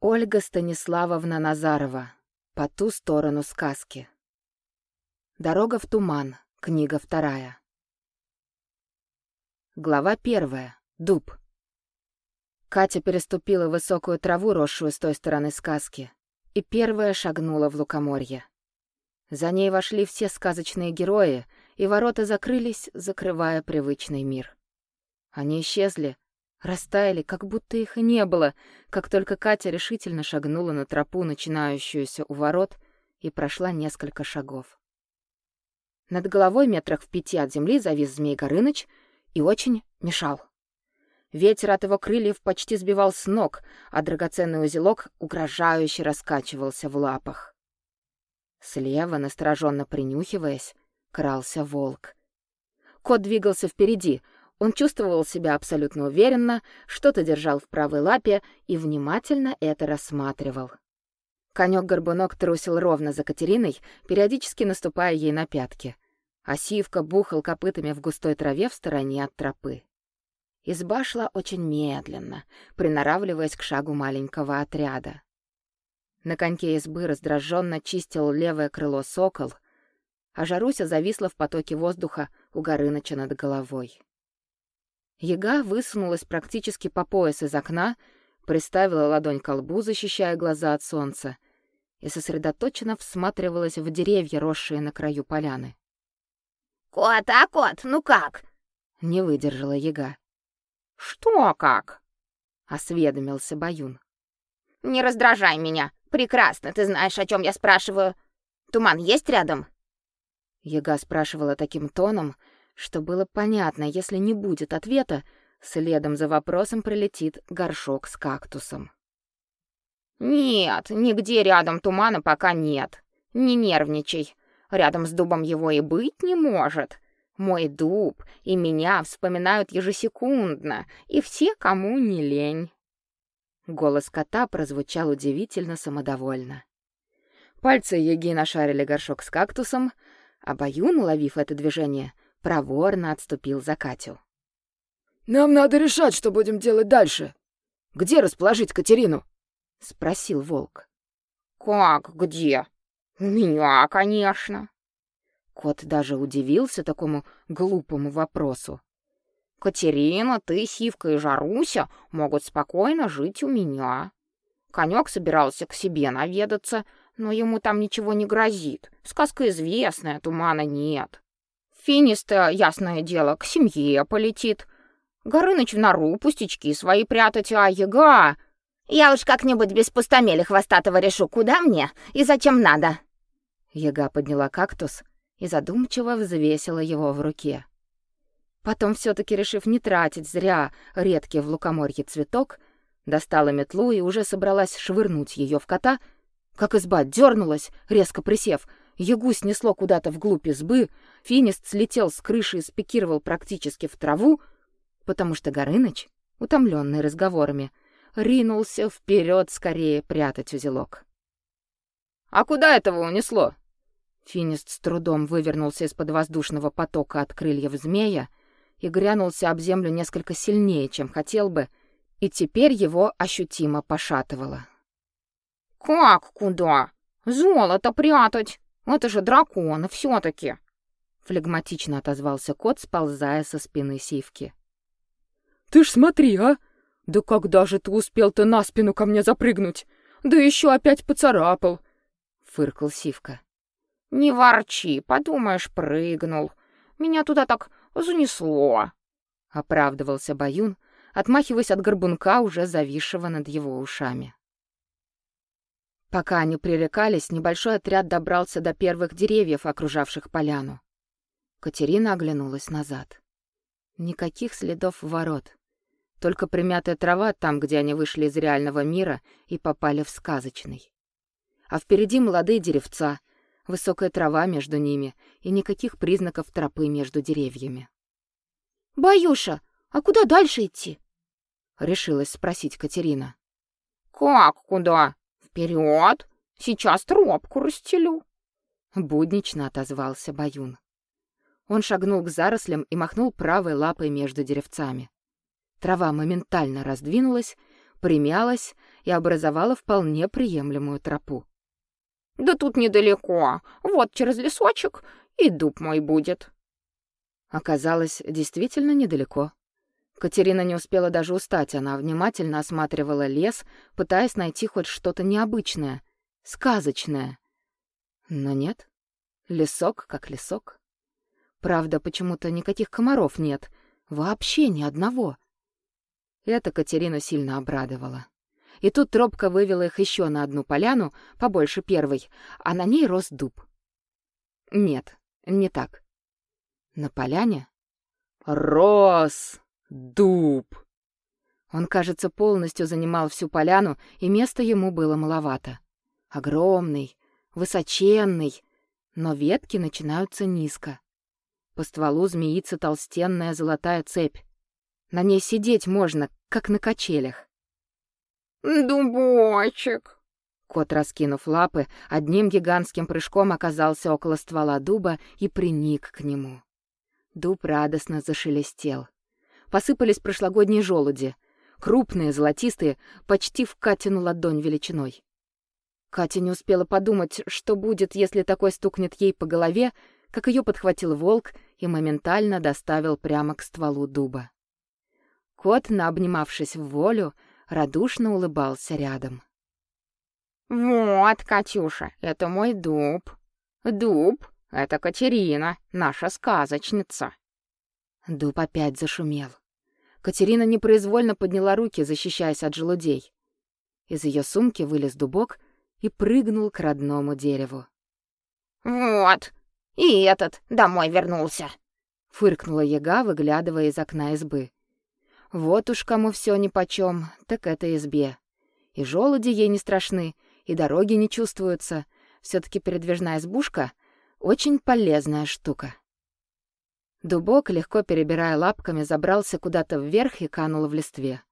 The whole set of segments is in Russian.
Ольга Станиславовна Назарова. По ту сторону сказки. Дорога в туман. Книга вторая. Глава первая. Дуб. Катя переступила высокую траву, росшую с той стороны сказки, и первая шагнула в лукоморье. За ней вошли все сказочные герои, и ворота закрылись, закрывая привычный мир. Они исчезли, растаяли, как будто их и не было, как только Катя решительно шагнула на тропу, начинающуюся у ворот, и прошла несколько шагов. Над головой метрах в пяти от земли завис Змей Горыныч и очень мешал. Ветер от его крыльев почти сбивал с ног, а драгоценный узелок угрожающе раскачивался в лапах. Слева, настороженно принюхиваясь, крался волк. Кот двигался впереди — он чувствовал себя абсолютно уверенно, что-то держал в правой лапе и внимательно это рассматривал. Конёк-горбунок трусил ровно за Катериной, периодически наступая ей на пятки, а Сивка бухал копытами в густой траве в стороне от тропы. Изба шла очень медленно, приноравливаясь к шагу маленького отряда. На коньке избы раздраженно чистил левое крыло сокол, а Жаруся зависла в потоке воздуха у Горыныча над головой. Яга высунулась практически по пояс из окна, приставила ладонь к лбу, защищая глаза от солнца, и сосредоточенно всматривалась в деревья, росшие на краю поляны. «Кот, а кот, ну как?» — не выдержала Яга. «Что как?» — осведомился Баюн. «Не раздражай меня. Прекрасно, ты знаешь, о чем я спрашиваю. Туман есть рядом?» Яга спрашивала таким тоном, что было понятно, если не будет ответа, следом за вопросом прилетит горшок с кактусом. «Нет, нигде рядом тумана пока нет. Не нервничай. Рядом с дубом его и быть не может. Мой дуб и меня вспоминают ежесекундно, и все, кому не лень». Голос кота прозвучал удивительно самодовольно. Пальцы Еги нашарили горшок с кактусом, а Баюн, уловив это движение, — проворно отступил за Катю. «Нам надо решать, что будем делать дальше. Где расположить Катерину?» — спросил волк. «Как где? У меня, конечно». Кот даже удивился такому глупому вопросу. «Катерина, ты, Сивка и Жаруся могут спокойно жить у меня. Конек собирался к себе наведаться, но ему там ничего не грозит. Сказка известная, тумана нет. Финист, ясное дело, к семье полетит. Горыныч в нору пустячки свои прятать, а яга... Я уж как-нибудь без пустомеля хвостатого решу, куда мне и зачем надо. Яга подняла кактус и задумчиво взвесила его в руке. Потом, все таки решив не тратить зря редкий в лукоморье цветок, достала метлу и уже собралась швырнуть ее в кота, как изба дернулась, резко присев — Ягу снесло куда-то вглубь избы, финист слетел с крыши и спикировал практически в траву, потому что Горыныч, утомленный разговорами, ринулся вперед скорее прятать узелок. «А куда этого унесло?» Финист с трудом вывернулся из-под воздушного потока от крыльев змея и грянулся об землю несколько сильнее, чем хотел бы, и теперь его ощутимо пошатывало. «Как куда? Золото прятать!» Это же дракон, все таки флегматично отозвался кот, сползая со спины Сивки. Ты ж смотри, а? Да когда же ты успел-то на спину ко мне запрыгнуть? Да еще опять поцарапал, фыркал Сивка. Не ворчи, подумаешь, прыгнул. Меня туда так занесло, оправдывался Баюн, отмахиваясь от горбунка, уже зависшего над его ушами. Пока они пререкались, небольшой отряд добрался до первых деревьев, окружавших поляну. Катерина оглянулась назад. Никаких следов ворот. Только примятая трава там, где они вышли из реального мира и попали в сказочный. А впереди молодые деревца, высокая трава между ними и никаких признаков тропы между деревьями. «Баюша, а куда дальше идти?» — решилась спросить Катерина. «Как куда?» Вперед! Сейчас тропку расстелю!» Буднично отозвался Баюн. Он шагнул к зарослям и махнул правой лапой между деревцами. Трава моментально раздвинулась, примялась, и образовала вполне приемлемую тропу. «Да тут недалеко. Вот через лесочек и дуб мой будет». Оказалось, действительно недалеко. Катерина не успела даже устать, она внимательно осматривала лес, пытаясь найти хоть что-то необычное, сказочное. Но нет, лесок как лесок. Правда, почему-то никаких комаров нет, вообще ни одного. Это Катерину сильно обрадовало. И тут тропка вывела их еще на одну поляну, побольше первой, а на ней рос дуб. Нет, не так. На поляне рос дуб. Он, кажется, полностью занимал всю поляну, и места ему было маловато. Огромный, высоченный, но ветки начинаются низко. По стволу змеится толстенная золотая цепь. На ней сидеть можно, как на качелях. «Дубочек!» Кот, раскинув лапы, одним гигантским прыжком оказался около ствола дуба и приник к нему. Дуб радостно зашелестел. Посыпались прошлогодние желуди, крупные, золотистые, почти в Катину ладонь величиной. Катя не успела подумать, что будет, если такой стукнет ей по голове, как ее подхватил волк и моментально доставил прямо к стволу дуба. Кот, наобнимавшись в волю, радушно улыбался рядом. «Вот, Катюша, это мой дуб. Дуб — это Катерина, наша сказочница». Дуб опять зашумел. Катерина непроизвольно подняла руки, защищаясь от желудей. Из ее сумки вылез дубок и прыгнул к родному дереву. «Вот, и этот домой вернулся», — фыркнула яга, выглядывая из окна избы. Вот уж кому все нипочем, так это избе. И желуди ей не страшны, и дороги не чувствуются. все таки передвижная избушка — очень полезная штука. Дубок, легко перебирая лапками, забрался куда-то вверх и канул в листве.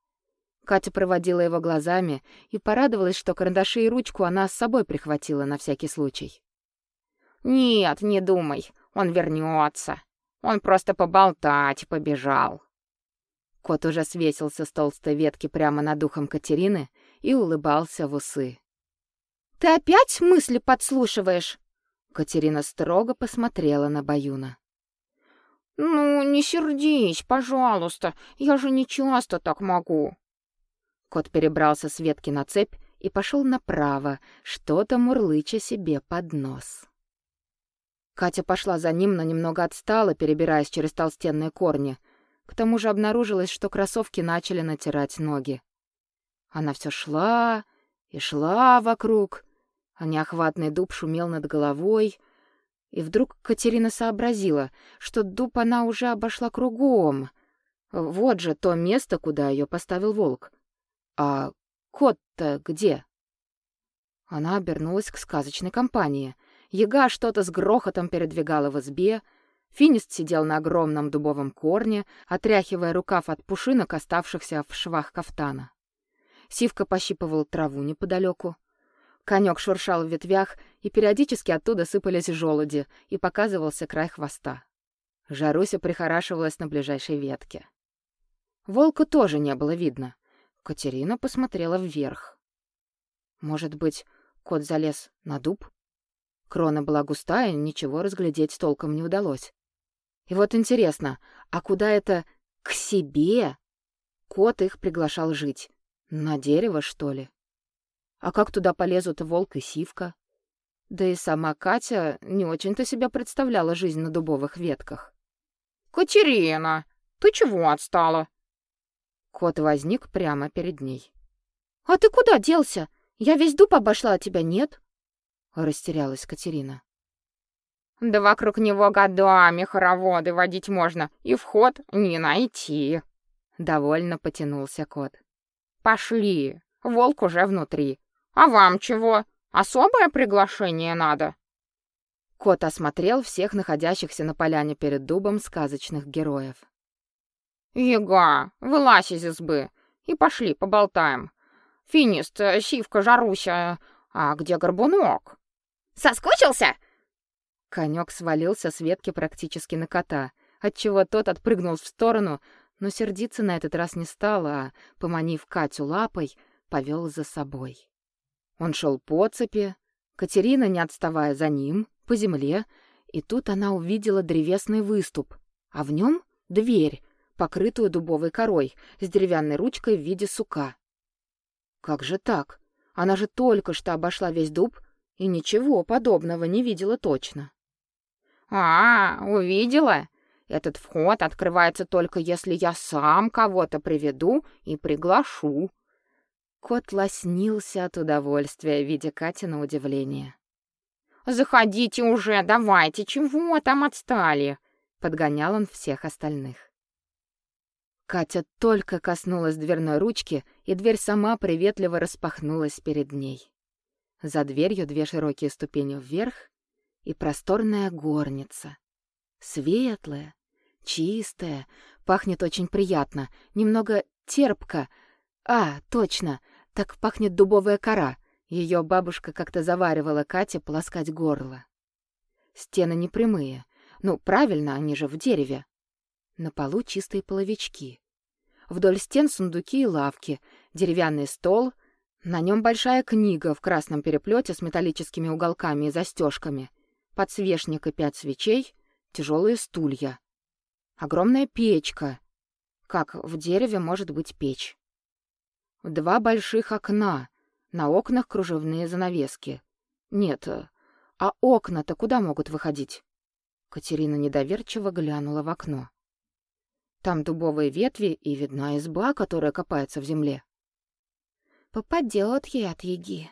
Катя проводила его глазами и порадовалась, что карандаши и ручку она с собой прихватила на всякий случай. «Нет, не думай, он вернется. Он просто поболтать побежал». Кот уже свесился с толстой ветки прямо над ухом Катерины и улыбался в усы. «Ты опять мысли подслушиваешь?» Катерина строго посмотрела на Баюна. «Ну, не сердись, пожалуйста, я же не часто так могу». Кот перебрался с ветки на цепь и пошел направо, что-то мурлыча себе под нос. Катя пошла за ним, но немного отстала, перебираясь через толстенные корни — к тому же обнаружилось, что кроссовки начали натирать ноги. Она все шла и шла вокруг, а неохватный дуб шумел над головой. И вдруг Катерина сообразила, что дуб она уже обошла кругом. Вот же то место, куда ее поставил волк. А кот-то где? Она обернулась к сказочной компании. Яга что-то с грохотом передвигала в избе — Финист сидел на огромном дубовом корне, отряхивая рукав от пушинок, оставшихся в швах кафтана. Сивка пощипывал траву неподалеку. Конек шуршал в ветвях, и периодически оттуда сыпались желуди, и показывался край хвоста. Жаруся прихорашивалась на ближайшей ветке. Волка тоже не было видно. Катерина посмотрела вверх. Может быть, кот залез на дуб? Крона была густая, ничего разглядеть толком не удалось. И вот интересно, а куда это к себе? Кот их приглашал жить. На дерево, что ли? А как туда полезут волк и сивка? Да и сама Катя не очень-то себя представляла жизнь на дубовых ветках. «Катерина, ты чего отстала?» Кот возник прямо перед ней. «А ты куда делся? Я весь дуб обошла, а тебя нет?» Растерялась Катерина. Да вокруг него годами хороводы водить можно, и вход не найти. Довольно потянулся кот. Пошли, волк уже внутри. А вам чего? Особое приглашение надо? Кот осмотрел всех находящихся на поляне перед дубом сказочных героев. «Яга, вылазь из избы и пошли поболтаем. Финист, Сивка, Жаруся, а где Горбунок?» «Соскучился?» Конек свалился с ветки практически на кота, отчего тот отпрыгнул в сторону, но сердиться на этот раз не стал, а, поманив Катю лапой, повел за собой. Он шел по цепи, Катерина, не отставая за ним, по земле, и тут она увидела древесный выступ, а в нем дверь, покрытую дубовой корой, с деревянной ручкой в виде сука. Как же так? Она же только что обошла весь дуб и ничего подобного не видела точно. «А, увидела? Этот вход открывается только если я сам кого-то приведу и приглашу». Кот лоснился от удовольствия, видя Катина удивление. «Заходите уже, давайте, чего там отстали?» — подгонял он всех остальных. Катя только коснулась дверной ручки, и дверь сама приветливо распахнулась перед ней. За дверью две широкие ступени вверх и просторная горница. Светлая, чистая, пахнет очень приятно, немного терпко. А, точно, так пахнет дубовая кора. Ее бабушка как-то заваривала Кате полоскать горло. Стены не прямые. Ну, правильно, они же в дереве. На полу чистые половички. Вдоль стен сундуки и лавки, деревянный стол, на нем большая книга в красном переплете с металлическими уголками и застежками, подсвечник и пять свечей, тяжелые стулья. Огромная печка. Как в дереве может быть печь? Два больших окна. На окнах кружевные занавески. Нет, а окна-то куда могут выходить? Катерина недоверчиво глянула в окно. Там дубовые ветви и видна изба, которая копается в земле. Попадет ей от еги.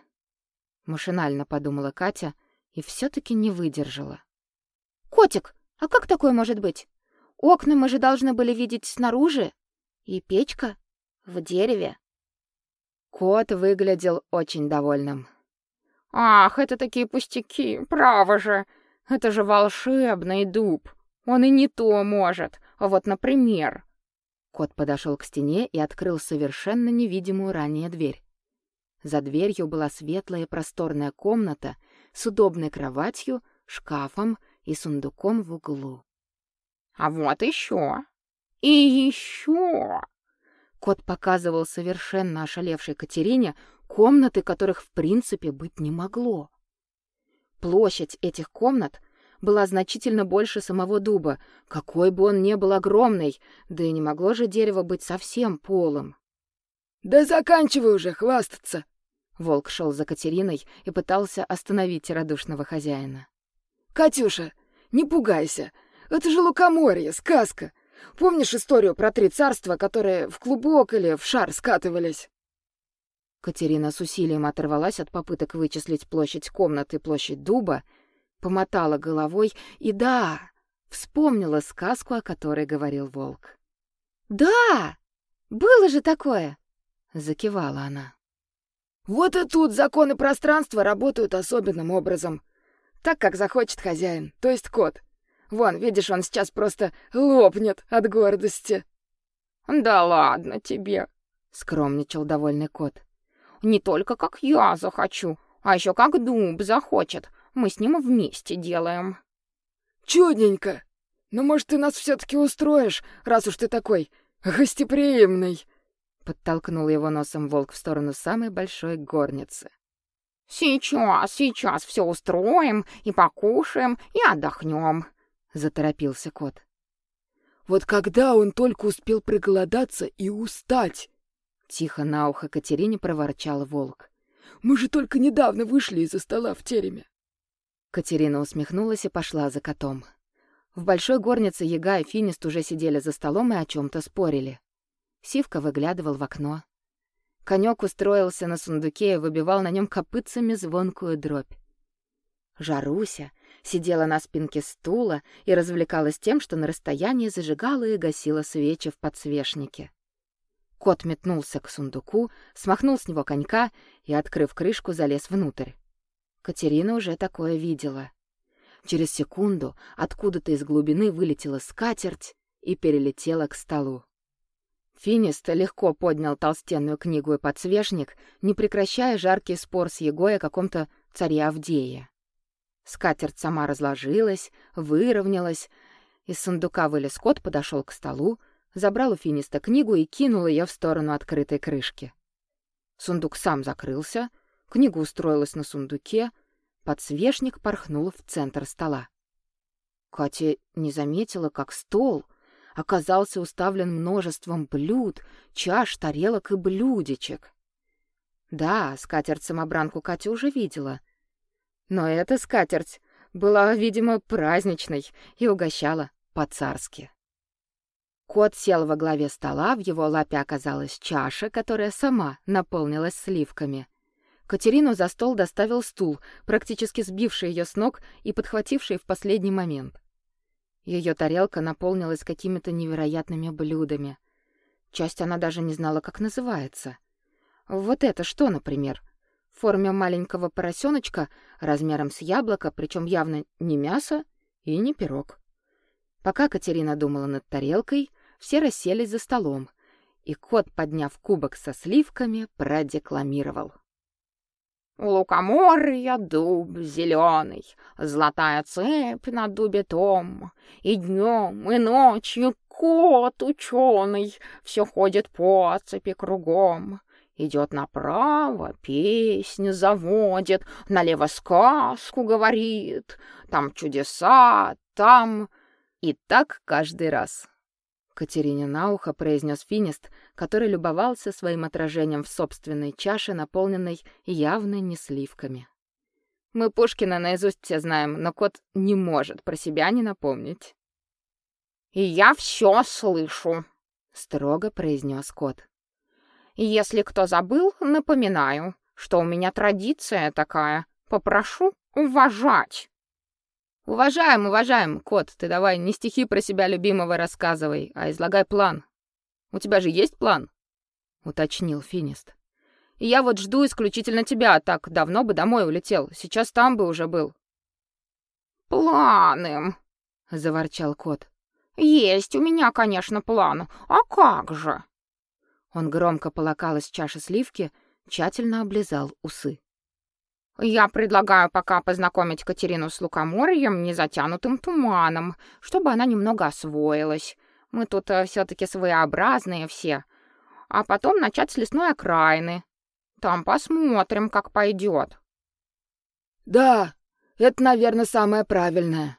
Машинально подумала Катя и все таки не выдержала. Котик, а как такое может быть? Окна мы же должны были видеть снаружи, и печка в дереве. Кот выглядел очень довольным. Ах, это такие пустяки, право же. Это же волшебный дуб. Он и не то может. А вот, например, Кот подошел к стене и открыл совершенно невидимую ранее дверь. За дверью была светлая просторная комната с удобной кроватью, шкафом и сундуком в углу. А вот еще. И еще. Кот показывал совершенно ошалевшей Катерине комнаты, которых в принципе быть не могло. Площадь этих комнат была значительно больше самого дуба, какой бы он ни был огромный, да и не могло же дерево быть совсем полым. «Да заканчивай уже хвастаться!» Волк шел за Катериной и пытался остановить радушного хозяина. «Катюша, не пугайся, это же лукоморье, сказка. Помнишь историю про три царства, которые в клубок или в шар скатывались?» Катерина с усилием оторвалась от попыток вычислить площадь комнаты площадь дуба, помотала головой и да, вспомнила сказку, о которой говорил волк. «Да! Было же такое!» — закивала она. «Вот и тут законы пространства работают особенным образом. Так, как захочет хозяин, то есть кот. Вон, видишь, он сейчас просто лопнет от гордости. Да ладно тебе, скромничал довольный кот. Не только как я захочу, а еще как дуб захочет. Мы с ним вместе делаем. Чудненько. Ну, может, ты нас все таки устроишь, раз уж ты такой гостеприимный. Подтолкнул его носом волк в сторону самой большой горницы. Сейчас, сейчас все устроим и покушаем и отдохнем заторопился кот. Вот когда он только успел проголодаться и устать, тихо на ухо Катерине проворчал волк. Мы же только недавно вышли из-за стола в тереме. Катерина усмехнулась и пошла за котом. В большой горнице Яга и Финист уже сидели за столом и о чем то спорили. Сивка выглядывал в окно. Конек устроился на сундуке и выбивал на нем копытцами звонкую дробь. Жаруся сидела на спинке стула и развлекалась тем, что на расстоянии зажигала и гасила свечи в подсвечнике. Кот метнулся к сундуку, смахнул с него конька и, открыв крышку, залез внутрь. Катерина уже такое видела. Через секунду откуда-то из глубины вылетела скатерть и перелетела к столу. Финист легко поднял толстенную книгу и подсвечник, не прекращая жаркий спор с Егой о каком-то царе Авдее. Скатерть сама разложилась, выровнялась. Из сундука вылез кот, подошел к столу, забрал у финиста книгу и кинул ее в сторону открытой крышки. Сундук сам закрылся, книга устроилась на сундуке, подсвечник порхнул в центр стола. Катя не заметила, как стол оказался уставлен множеством блюд, чаш, тарелок и блюдечек. Да, скатерть-самобранку Катя уже видела. Но эта скатерть была, видимо, праздничной и угощала по-царски. Кот сел во главе стола, в его лапе оказалась чаша, которая сама наполнилась сливками. Катерину за стол доставил стул, практически сбивший ее с ног и подхвативший в последний момент. Ее тарелка наполнилась какими-то невероятными блюдами. Часть она даже не знала, как называется. Вот это что, например? В форме маленького поросеночка, размером с яблоко, причем явно не мясо и не пирог. Пока Катерина думала над тарелкой, все расселись за столом, и кот, подняв кубок со сливками, продекламировал. У лукоморья дуб зеленый, Золотая цепь на дубе том, И днем, и ночью кот ученый Все ходит по цепи кругом. Идет направо, песню заводит, Налево сказку говорит, Там чудеса, там... И так каждый раз. Катерине на ухо произнес Финист, который любовался своим отражением в собственной чаше, наполненной явно не сливками. Мы Пушкина наизусть все знаем, но кот не может про себя не напомнить. «И я все слышу», — строго произнес кот. «Если кто забыл, напоминаю, что у меня традиция такая. Попрошу уважать». Уважаем, уважаем, кот, ты давай не стихи про себя любимого рассказывай, а излагай план. У тебя же есть план? уточнил Финист. И я вот жду исключительно тебя, так давно бы домой улетел. Сейчас там бы уже был. Планы, заворчал кот. Есть у меня, конечно, план. А как же? Он громко полакал из чаши сливки, тщательно облизал усы. Я предлагаю пока познакомить Катерину с лукоморьем, незатянутым туманом, чтобы она немного освоилась. Мы тут э, все таки своеобразные все. А потом начать с лесной окраины. Там посмотрим, как пойдет. Да, это, наверное, самое правильное,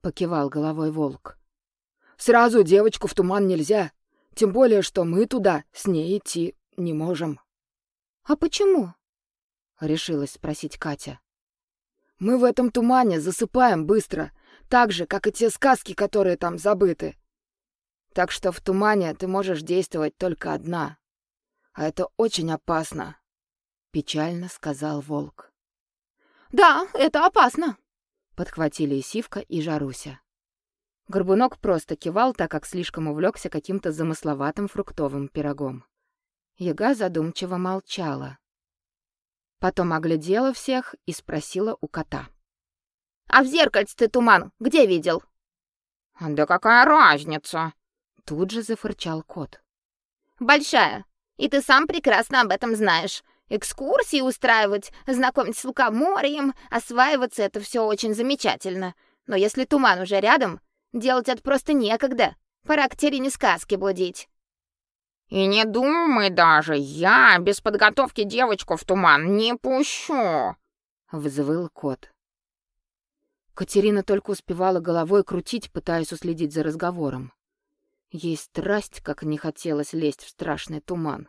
покивал головой волк. Сразу девочку в туман нельзя, тем более что мы туда с ней идти не можем. А почему? решилась спросить Катя. Мы в этом тумане засыпаем быстро, так же, как и те сказки, которые там забыты. Так что в тумане ты можешь действовать только одна. А это очень опасно, печально сказал волк. Да, это опасно, подхватили и Сивка, и Жаруся. Горбунок просто кивал, так как слишком увлекся каким-то замысловатым фруктовым пирогом. Яга задумчиво молчала. Потом оглядела всех и спросила у кота. «А в зеркальце ты туман где видел?» «Да какая разница?» Тут же зафырчал кот. «Большая. И ты сам прекрасно об этом знаешь. Экскурсии устраивать, знакомить с лукоморьем, осваиваться — это все очень замечательно. Но если туман уже рядом, делать это просто некогда. Пора к Терине сказки будить. И не думай даже, я без подготовки девочку в туман не пущу, взвыл кот. Катерина только успевала головой крутить, пытаясь уследить за разговором. Ей страсть, как не хотелось лезть в страшный туман,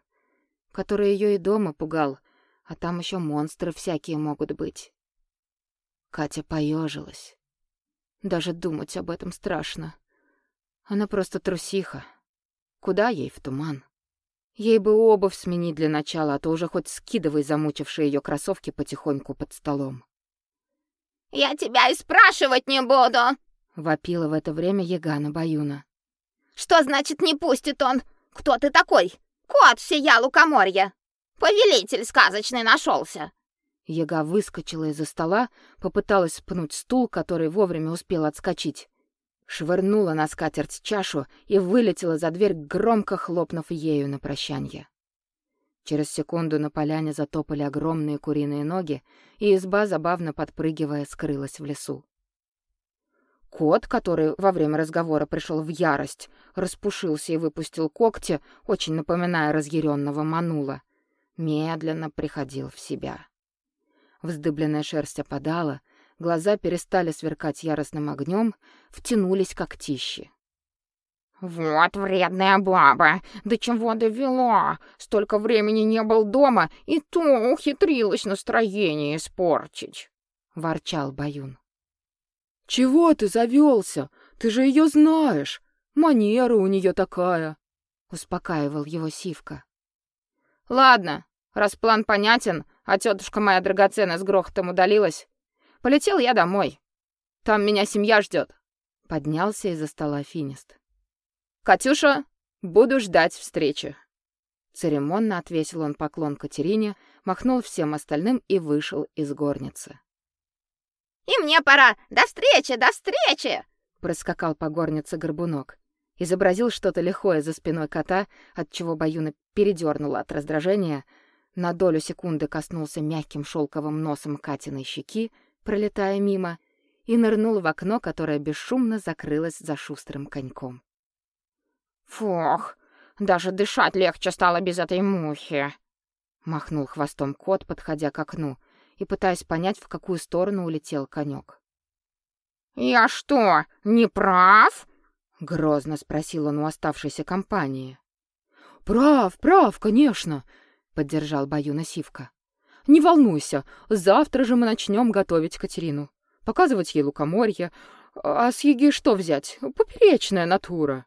который ее и дома пугал, а там еще монстры всякие могут быть. Катя поежилась. Даже думать об этом страшно. Она просто трусиха. Куда ей в туман? Ей бы обувь сменить для начала, а то уже хоть скидывай замучившие ее кроссовки потихоньку под столом. «Я тебя и спрашивать не буду!» — вопила в это время Ягана Баюна. «Что значит не пустит он? Кто ты такой? Кот всея лукоморья! Повелитель сказочный нашелся!» Яга выскочила из-за стола, попыталась пнуть стул, который вовремя успел отскочить швырнула на скатерть чашу и вылетела за дверь, громко хлопнув ею на прощанье. Через секунду на поляне затопали огромные куриные ноги, и изба, забавно подпрыгивая, скрылась в лесу. Кот, который во время разговора пришел в ярость, распушился и выпустил когти, очень напоминая разъяренного манула. медленно приходил в себя. Вздыбленная шерсть опадала, глаза перестали сверкать яростным огнем, втянулись когтищи. «Вот вредная баба! До чего довела! Столько времени не был дома, и то ухитрилась настроение испортить!» — ворчал Баюн. «Чего ты завелся? Ты же ее знаешь! Манера у нее такая!» — успокаивал его Сивка. «Ладно, раз план понятен, а тетушка моя драгоценная с грохотом удалилась, полетел я домой. Там меня семья ждет. Поднялся из-за стола Финист. «Катюша, буду ждать встречи». Церемонно отвесил он поклон Катерине, махнул всем остальным и вышел из горницы. «И мне пора! До встречи, до встречи!» Проскакал по горнице горбунок. Изобразил что-то лихое за спиной кота, от чего Баюна передернула от раздражения, на долю секунды коснулся мягким шелковым носом Катиной щеки, пролетая мимо, и нырнул в окно, которое бесшумно закрылось за шустрым коньком. «Фух, даже дышать легче стало без этой мухи!» Махнул хвостом кот, подходя к окну и пытаясь понять, в какую сторону улетел конек. «Я что, не прав?» — грозно спросил он у оставшейся компании. «Прав, прав, конечно!» — поддержал Баюна Сивка. «Не волнуйся, завтра же мы начнем готовить Катерину. Показывать ей лукоморье. А с Еги что взять? Поперечная натура!»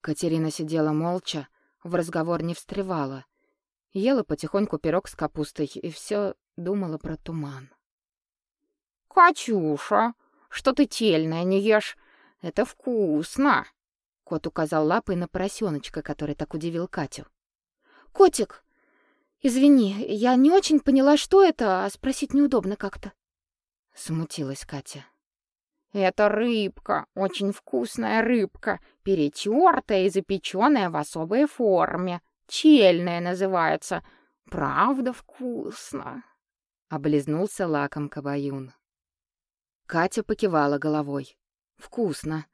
Катерина сидела молча, в разговор не встревала. Ела потихоньку пирог с капустой и все думала про туман. «Катюша, что ты тельное не ешь? Это вкусно!» Кот указал лапой на поросеночка, который так удивил Катю. «Котик, извини, я не очень поняла, что это, а спросить неудобно как-то». Смутилась Катя. Это рыбка, очень вкусная рыбка, перетертая и запеченная в особой форме. Чельная называется. Правда вкусно. Облизнулся лаком кабаюн. Катя покивала головой. Вкусно.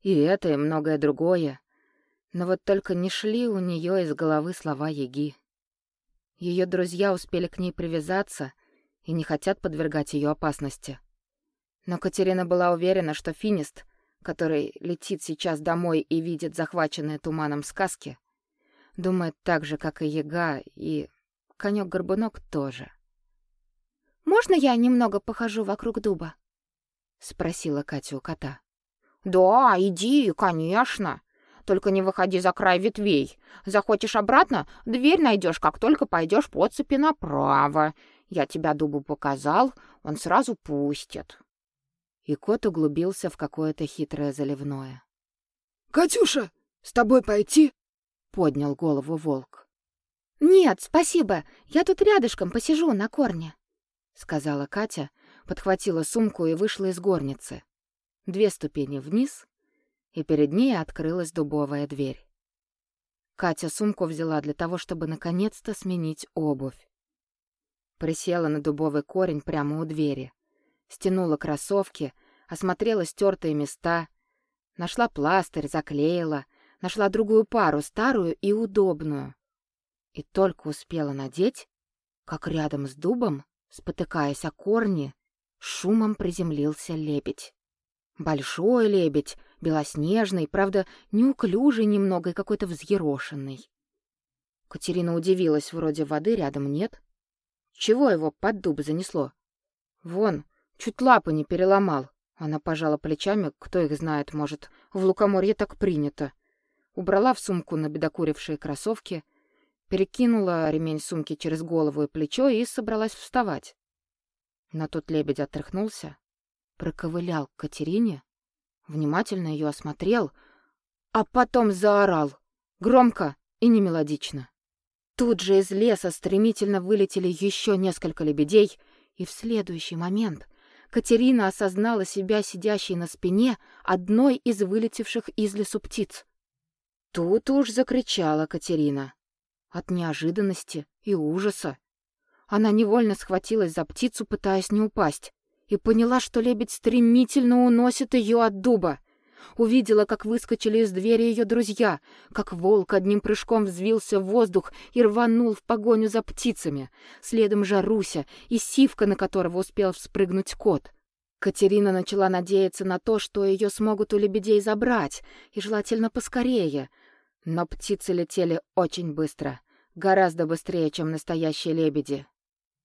И это, и многое другое. Но вот только не шли у нее из головы слова Еги. Ее друзья успели к ней привязаться и не хотят подвергать ее опасности. Но Катерина была уверена, что Финист, который летит сейчас домой и видит захваченные туманом сказки, думает так же, как и Яга, и конёк-горбунок тоже. «Можно я немного похожу вокруг дуба?» — спросила Катя у кота. «Да, иди, конечно. Только не выходи за край ветвей. Захочешь обратно, дверь найдешь, как только пойдешь по цепи направо. Я тебя дубу показал, он сразу пустит» и кот углубился в какое-то хитрое заливное. «Катюша, с тобой пойти?» — поднял голову волк. «Нет, спасибо, я тут рядышком посижу на корне», — сказала Катя, подхватила сумку и вышла из горницы. Две ступени вниз, и перед ней открылась дубовая дверь. Катя сумку взяла для того, чтобы наконец-то сменить обувь. Присела на дубовый корень прямо у двери стянула кроссовки, осмотрела стертые места, нашла пластырь, заклеила, нашла другую пару, старую и удобную. И только успела надеть, как рядом с дубом, спотыкаясь о корни, шумом приземлился лебедь. Большой лебедь, белоснежный, правда, неуклюжий немного и какой-то взъерошенный. Катерина удивилась, вроде воды рядом нет. Чего его под дуб занесло? Вон, Чуть лапы не переломал. Она пожала плечами, кто их знает, может, в лукоморье так принято. Убрала в сумку набедокурившие кроссовки, перекинула ремень сумки через голову и плечо и собралась вставать. Но тут лебедь отряхнулся, проковылял к Катерине, внимательно ее осмотрел, а потом заорал, громко и немелодично. Тут же из леса стремительно вылетели еще несколько лебедей, и в следующий момент Катерина осознала себя сидящей на спине одной из вылетевших из лесу птиц. Тут уж закричала Катерина. От неожиданности и ужаса. Она невольно схватилась за птицу, пытаясь не упасть, и поняла, что лебедь стремительно уносит ее от дуба. Увидела, как выскочили из двери ее друзья, как волк одним прыжком взвился в воздух и рванул в погоню за птицами. Следом Жаруся и сивка, на которого успел вспрыгнуть кот. Катерина начала надеяться на то, что ее смогут у лебедей забрать, и желательно поскорее. Но птицы летели очень быстро, гораздо быстрее, чем настоящие лебеди.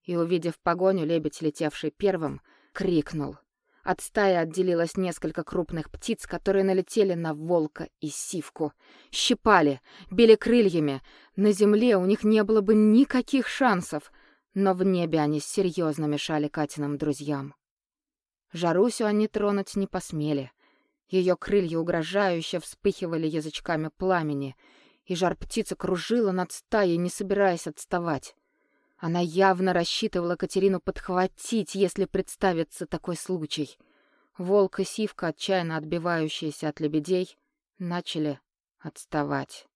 И, увидев погоню, лебедь, летевший первым, крикнул — от стаи отделилось несколько крупных птиц, которые налетели на волка и сивку. Щипали, били крыльями. На земле у них не было бы никаких шансов, но в небе они серьезно мешали Катиным друзьям. Жарусю они тронуть не посмели. Ее крылья угрожающе вспыхивали язычками пламени, и жар птицы кружила над стаей, не собираясь отставать. Она явно рассчитывала Катерину подхватить, если представится такой случай. Волк и сивка, отчаянно отбивающиеся от лебедей, начали отставать.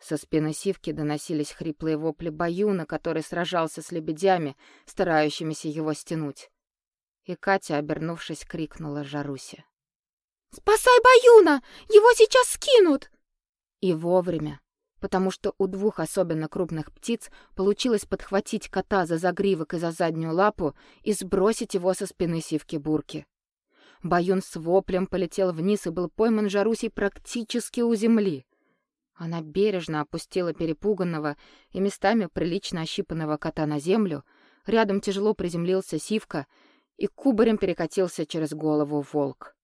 Со спины сивки доносились хриплые вопли Баюна, который сражался с лебедями, старающимися его стянуть. И Катя, обернувшись, крикнула Жарусе. «Спасай Баюна! Его сейчас скинут!» И вовремя потому что у двух особенно крупных птиц получилось подхватить кота за загривок и за заднюю лапу и сбросить его со спины сивки-бурки. Баюн с воплем полетел вниз и был пойман Жарусей практически у земли. Она бережно опустила перепуганного и местами прилично ощипанного кота на землю, рядом тяжело приземлился сивка и кубарем перекатился через голову волк.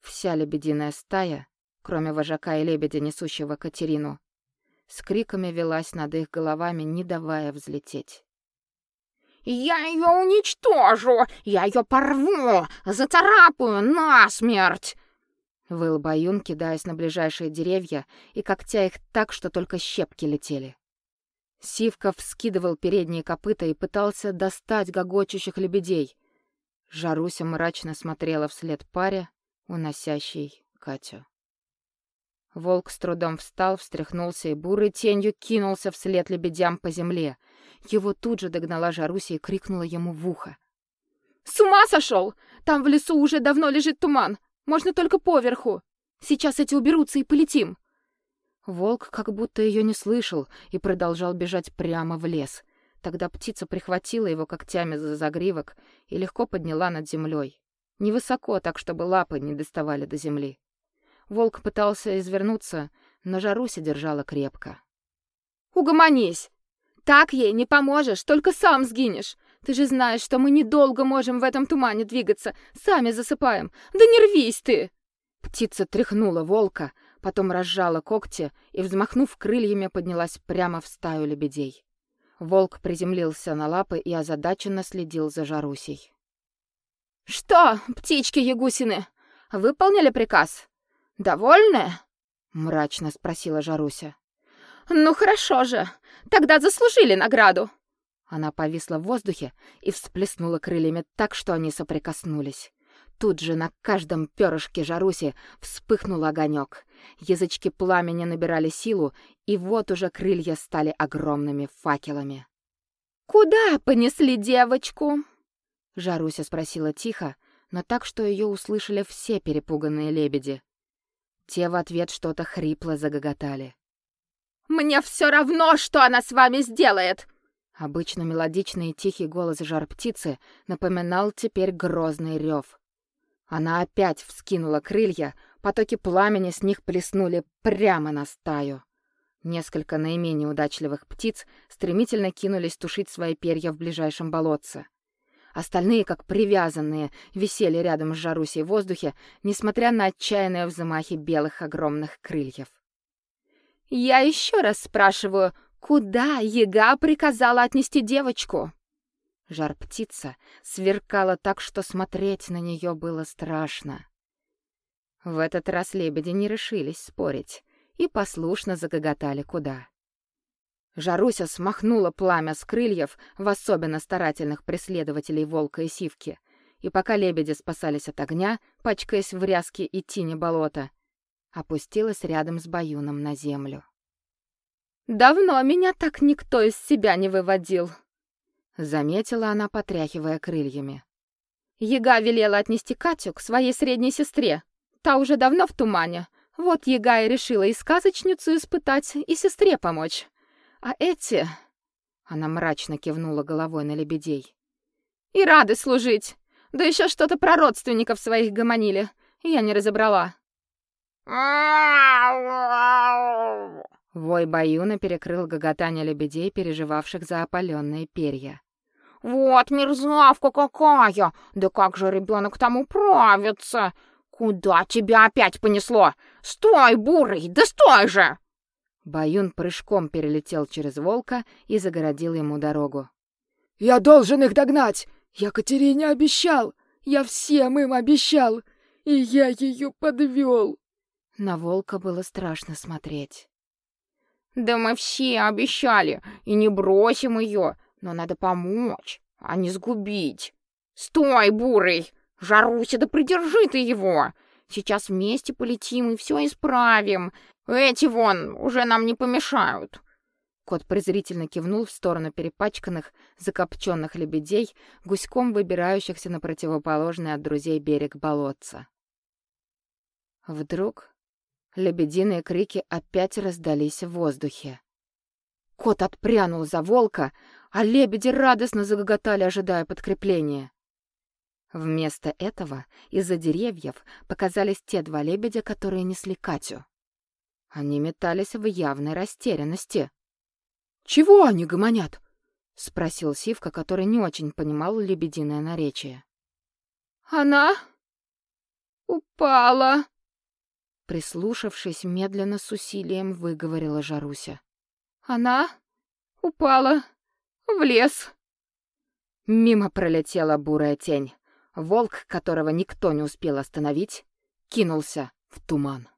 Вся лебединая стая, кроме вожака и лебедя, несущего Катерину, с криками велась над их головами, не давая взлететь. «Я ее уничтожу! Я ее порву! Зацарапаю насмерть!» Выл Баюн, кидаясь на ближайшие деревья и когтя их так, что только щепки летели. Сивков вскидывал передние копыта и пытался достать гогочущих лебедей. Жаруся мрачно смотрела вслед паре, уносящей Катю. Волк с трудом встал, встряхнулся и бурой тенью кинулся вслед лебедям по земле. Его тут же догнала Жаруся и крикнула ему в ухо. «С ума сошел! Там в лесу уже давно лежит туман. Можно только поверху. Сейчас эти уберутся и полетим». Волк как будто ее не слышал и продолжал бежать прямо в лес. Тогда птица прихватила его когтями за загривок и легко подняла над землей. Невысоко, так чтобы лапы не доставали до земли. Волк пытался извернуться, но Жаруся держала крепко. «Угомонись! Так ей не поможешь, только сам сгинешь. Ты же знаешь, что мы недолго можем в этом тумане двигаться, сами засыпаем. Да не рвись ты!» Птица тряхнула волка, потом разжала когти и, взмахнув крыльями, поднялась прямо в стаю лебедей. Волк приземлился на лапы и озадаченно следил за Жарусей. «Что, птички-ягусины, выполнили приказ?» «Довольны?» — мрачно спросила Жаруся. «Ну хорошо же, тогда заслужили награду». Она повисла в воздухе и всплеснула крыльями так, что они соприкоснулись. Тут же на каждом перышке Жаруси вспыхнул огонек. Язычки пламени набирали силу, и вот уже крылья стали огромными факелами. «Куда понесли девочку?» Жаруся спросила тихо, но так, что ее услышали все перепуганные лебеди. Те в ответ что-то хрипло загоготали. «Мне все равно, что она с вами сделает!» Обычно мелодичный и тихий голос жар-птицы напоминал теперь грозный рев. Она опять вскинула крылья, потоки пламени с них плеснули прямо на стаю. Несколько наименее удачливых птиц стремительно кинулись тушить свои перья в ближайшем болотце. Остальные, как привязанные, висели рядом с Жарусей в воздухе, несмотря на отчаянные взмахи белых огромных крыльев. «Я еще раз спрашиваю, куда Ега приказала отнести девочку?» Жар-птица сверкала так, что смотреть на нее было страшно. В этот раз лебеди не решились спорить и послушно загоготали куда. Жаруся смахнула пламя с крыльев в особенно старательных преследователей волка и сивки, и пока лебеди спасались от огня, пачкаясь в ряске и тине болота, опустилась рядом с Баюном на землю. «Давно меня так никто из себя не выводил», — заметила она, потряхивая крыльями. «Яга велела отнести Катю к своей средней сестре. та уже давно в тумане. Вот Егая решила и сказочницу испытать, и сестре помочь. А эти...» Она мрачно кивнула головой на лебедей. «И рады служить. Да еще что-то про родственников своих гомонили. Я не разобрала». Вой Баюна перекрыл гоготание лебедей, переживавших за опаленные перья. «Вот мерзавка какая! Да как же ребенок там управится? Куда тебя опять понесло? Стой, бурый, да стой же!» Баюн прыжком перелетел через волка и загородил ему дорогу. «Я должен их догнать! Я Катерине обещал! Я всем им обещал! И я ее подвел!» На волка было страшно смотреть. «Да мы все обещали, и не бросим ее, но надо помочь, а не сгубить. Стой, бурый! Жаруся, да придержи ты его! Сейчас вместе полетим и все исправим. Эти вон уже нам не помешают!» Кот презрительно кивнул в сторону перепачканных, закопченных лебедей, гуськом выбирающихся на противоположный от друзей берег болотца. Вдруг лебединые крики опять раздались в воздухе. Кот отпрянул за волка, а лебеди радостно загоготали, ожидая подкрепления. Вместо этого из-за деревьев показались те два лебедя, которые несли Катю. Они метались в явной растерянности. «Чего они гомонят?» — спросил Сивка, который не очень понимал лебединое наречие. «Она упала!» Прислушавшись, медленно с усилием выговорила Жаруся. «Она упала в лес!» Мимо пролетела бурая тень. Волк, которого никто не успел остановить, кинулся в туман.